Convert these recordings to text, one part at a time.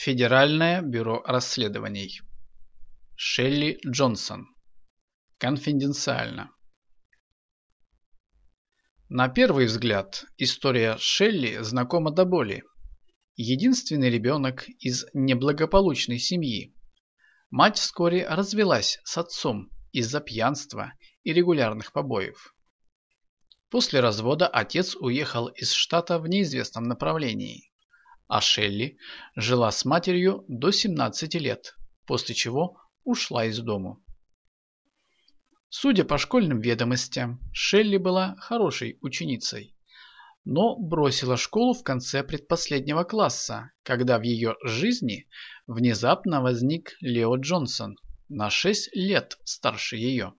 Федеральное бюро расследований. Шелли Джонсон. Конфиденциально. На первый взгляд, история Шелли знакома до боли. Единственный ребенок из неблагополучной семьи. Мать вскоре развелась с отцом из-за пьянства и регулярных побоев. После развода отец уехал из штата в неизвестном направлении а Шелли жила с матерью до 17 лет, после чего ушла из дому. Судя по школьным ведомостям, Шелли была хорошей ученицей, но бросила школу в конце предпоследнего класса, когда в ее жизни внезапно возник Лео Джонсон, на 6 лет старше ее.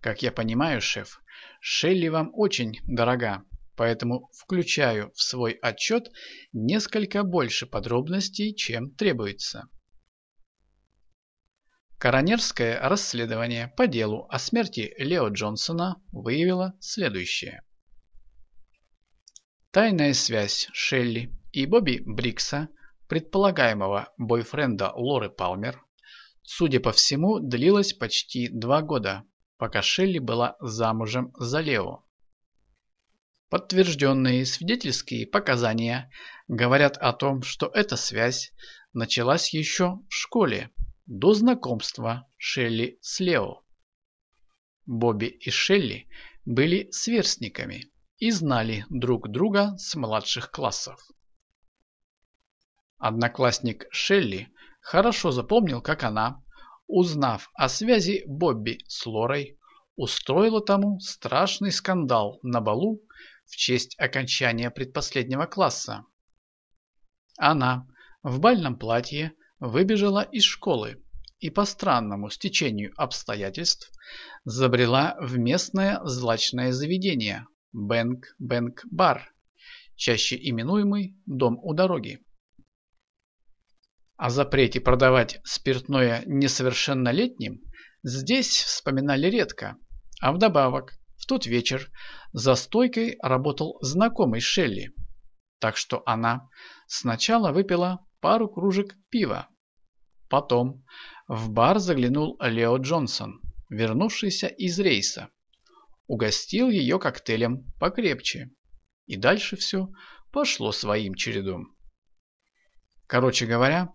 Как я понимаю, шеф, Шелли вам очень дорога, поэтому включаю в свой отчет несколько больше подробностей, чем требуется. Коронерское расследование по делу о смерти Лео Джонсона выявило следующее. Тайная связь Шелли и Бобби Брикса, предполагаемого бойфренда Лоры Палмер, судя по всему, длилась почти два года, пока Шелли была замужем за Лео. Подтвержденные свидетельские показания говорят о том, что эта связь началась еще в школе, до знакомства Шелли с Лео. Бобби и Шелли были сверстниками и знали друг друга с младших классов. Одноклассник Шелли хорошо запомнил, как она, узнав о связи Бобби с Лорой, устроила тому страшный скандал на балу в честь окончания предпоследнего класса. Она в бальном платье выбежала из школы и по странному стечению обстоятельств забрела в местное злачное заведение Бэнк Бэнк Бар, чаще именуемый Дом у дороги. О запрете продавать спиртное несовершеннолетним здесь вспоминали редко, а вдобавок тот вечер за стойкой работал знакомый Шелли, так что она сначала выпила пару кружек пива. Потом в бар заглянул Лео Джонсон, вернувшийся из рейса. Угостил ее коктейлем покрепче. И дальше все пошло своим чередом. Короче говоря,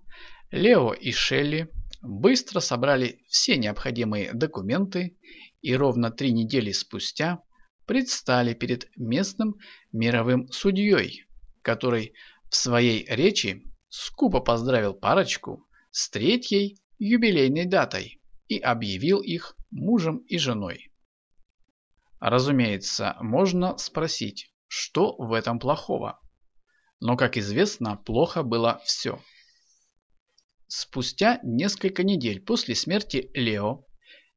Лео и Шелли быстро собрали все необходимые документы и ровно три недели спустя предстали перед местным мировым судьей, который в своей речи скупо поздравил парочку с третьей юбилейной датой и объявил их мужем и женой. Разумеется, можно спросить, что в этом плохого. Но, как известно, плохо было все. Спустя несколько недель после смерти Лео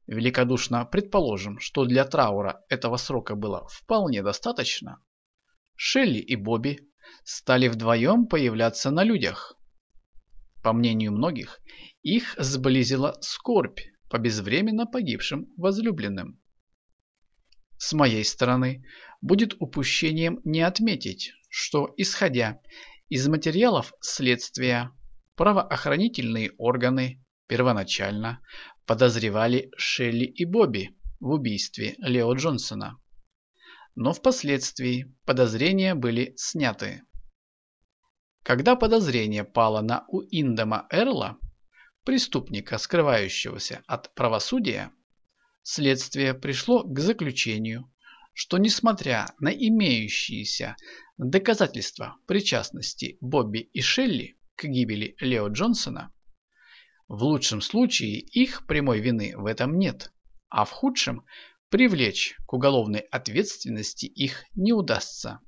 великодушно предположим, что для траура этого срока было вполне достаточно, Шелли и Бобби стали вдвоем появляться на людях. По мнению многих, их сблизила скорбь по безвременно погибшим возлюбленным. С моей стороны, будет упущением не отметить, что, исходя из материалов следствия, правоохранительные органы первоначально подозревали Шелли и Бобби в убийстве Лео Джонсона. Но впоследствии подозрения были сняты. Когда подозрение пало на Уиндома Эрла, преступника, скрывающегося от правосудия, следствие пришло к заключению, что несмотря на имеющиеся доказательства причастности Бобби и Шелли к гибели Лео Джонсона, в лучшем случае их прямой вины в этом нет, а в худшем привлечь к уголовной ответственности их не удастся.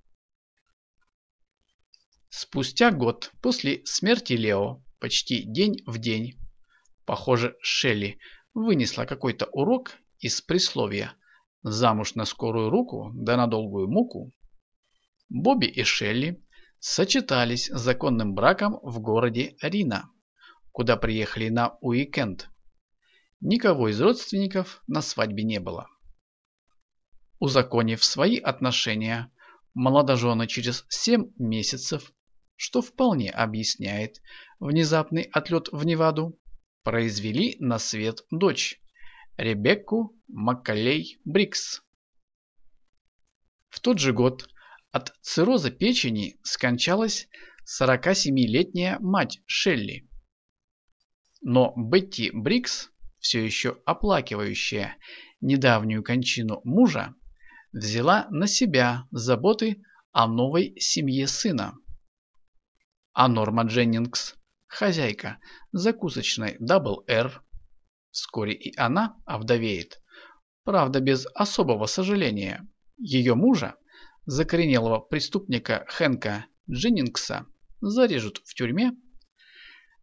Спустя год после смерти Лео, почти день в день, похоже, Шелли вынесла какой-то урок из присловия «замуж на скорую руку, да на долгую муку», Бобби и Шелли сочетались законным браком в городе Рина куда приехали на уикенд. Никого из родственников на свадьбе не было. Узаконив свои отношения, молодожены через 7 месяцев, что вполне объясняет внезапный отлет в Неваду, произвели на свет дочь Ребекку Маккалей Брикс. В тот же год от цирроза печени скончалась 47-летняя мать Шелли. Но Бетти Брикс, все еще оплакивающая недавнюю кончину мужа, взяла на себя заботы о новой семье сына. А Норма Дженнингс, хозяйка закусочной Double R, вскоре и она овдовеет, правда без особого сожаления. Ее мужа, закоренелого преступника Хэнка Дженнингса, зарежут в тюрьме,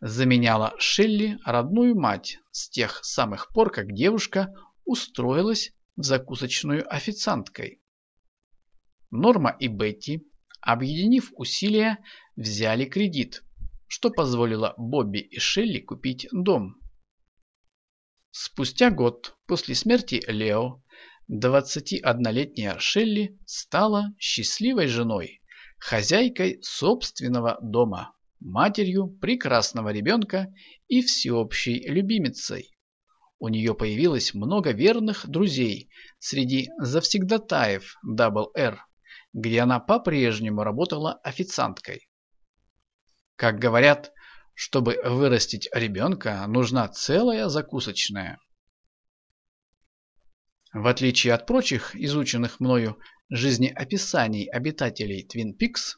заменяла Шелли родную мать с тех самых пор, как девушка устроилась в закусочную официанткой. Норма и Бетти, объединив усилия, взяли кредит, что позволило Бобби и Шелли купить дом. Спустя год после смерти Лео 21-летняя Шелли стала счастливой женой, хозяйкой собственного дома, матерью прекрасного ребенка и всеобщей любимицей. У нее появилось много верных друзей среди завсегдатаев Double R, где она по-прежнему работала официанткой. Как говорят, чтобы вырастить ребенка, нужна целая закусочная. В отличие от прочих изученных мною жизнеописаний обитателей Твин Пикс,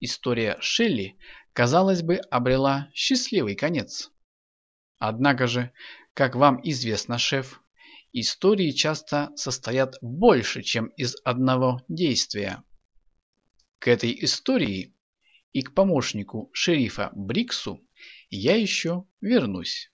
история Шелли, казалось бы, обрела счастливый конец. Однако же, как вам известно, шеф, истории часто состоят больше, чем из одного действия. К этой истории и к помощнику шерифа Бриксу я еще вернусь.